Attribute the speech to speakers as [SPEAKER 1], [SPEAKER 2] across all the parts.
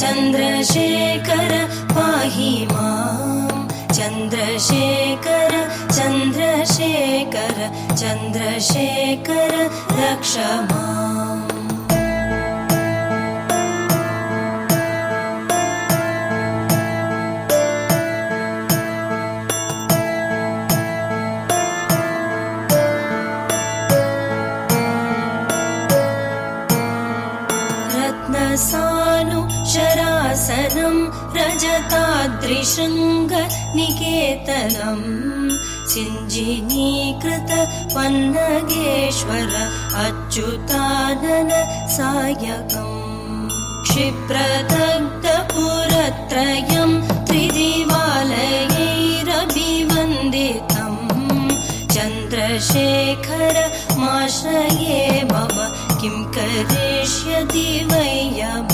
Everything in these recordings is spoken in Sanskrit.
[SPEAKER 1] चन्द्रशेखर पाहि मां। चन्द्रशेखर चन्द्रशेखर चन्द्रशेखर रक्ष माम् रजताद्रिशृङ्गनिकेतनम् सिञ्जिनीकृत पन्नगेश्वर अच्युतानन सायकम् क्षिप्रदग्धपुरत्रयम् त्रिदिवालयैरभिवन्दितम् चन्द्रशेखर माश्रये मम किं करिष्यति वैयमा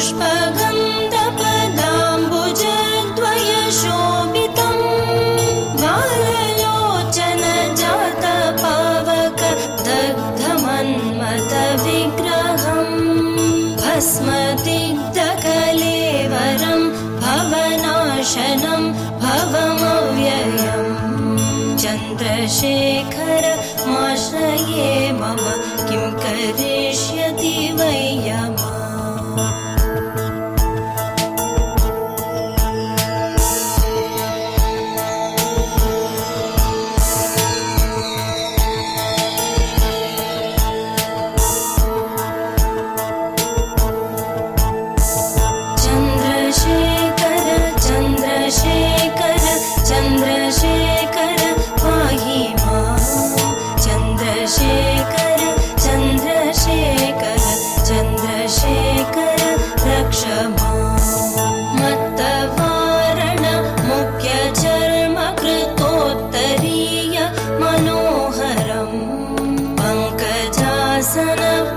[SPEAKER 1] पुष्पगन्धपदाम्बुजद्वयशोभितम् बाललोचन जात पावक दग्धमन्मत विग्रहम् भस्मदिग्धकलेवरम् भवनाशनं भवमव्ययम् चन्द्रशेखर माश्रये मम किं करिष्यति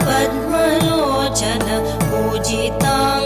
[SPEAKER 1] पद्मलोचन पूजिताङ्घ्रि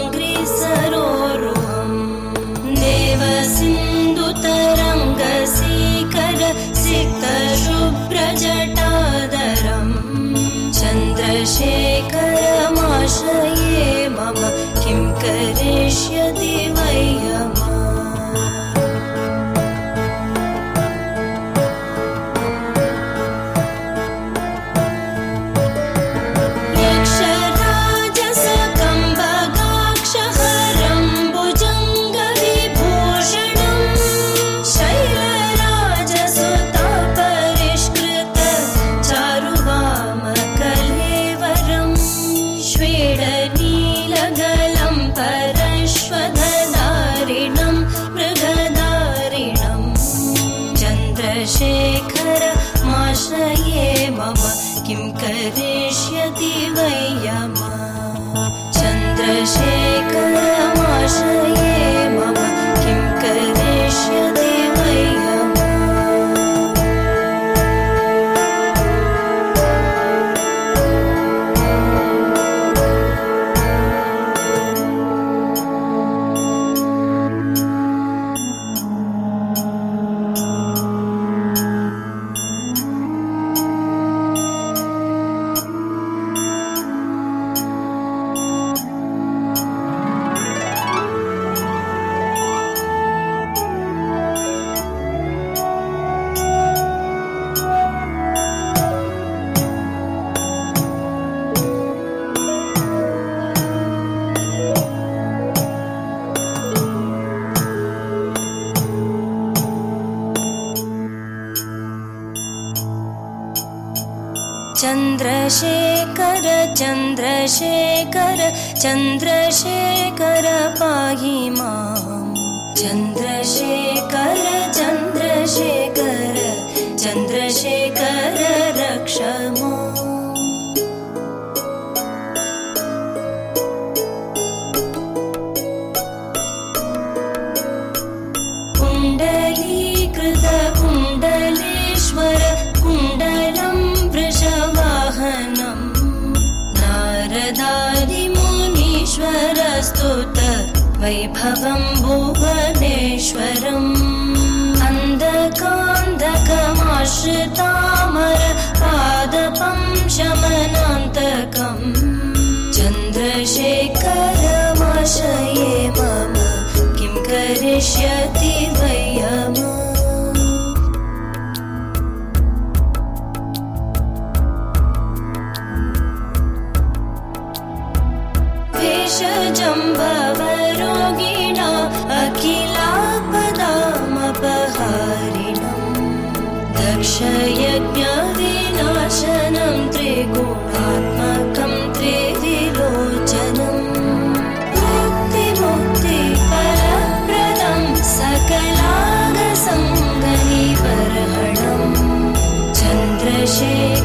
[SPEAKER 1] चन्द्रशेखर चन्द्रशेखर चन्द्रशेखर चन्द्रशेखर पाहि चन्द्रशेखर चन्द्रशेखर वैभवं भुवनेश्वरम् दक्षयज्ञविनाशनं त्रिगुणात्मकं त्रिविलोचनम् मुक्तिमुक्तिपरप्रदं सकलागसङ्गनिबर्हणम् चन्द्रशेखरमाश्रये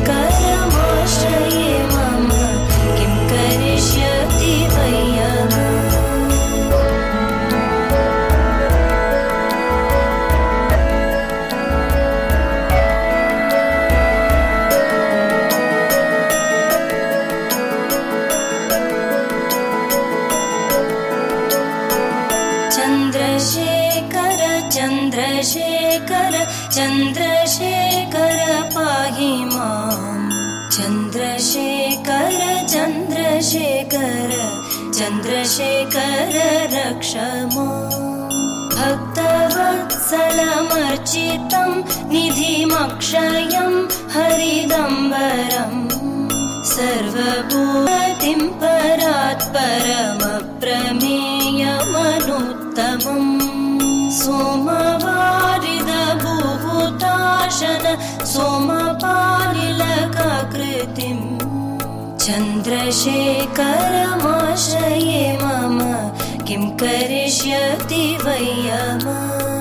[SPEAKER 1] चन्द्रशेखर पाहि माम् चन्द्रशेखर चन्द्रशेखर चन्द्रशेखर रक्ष माम् भक्तवत्सलमर्चितं निधिमक्षयं हरिदम्बरम् सर्वभूतिं परात् परमप्रमेयमनुत्तमम् सोमपालिलकाकृतिम् चन्द्रशेखरमाश्रये मम किं करिष्यति वयम्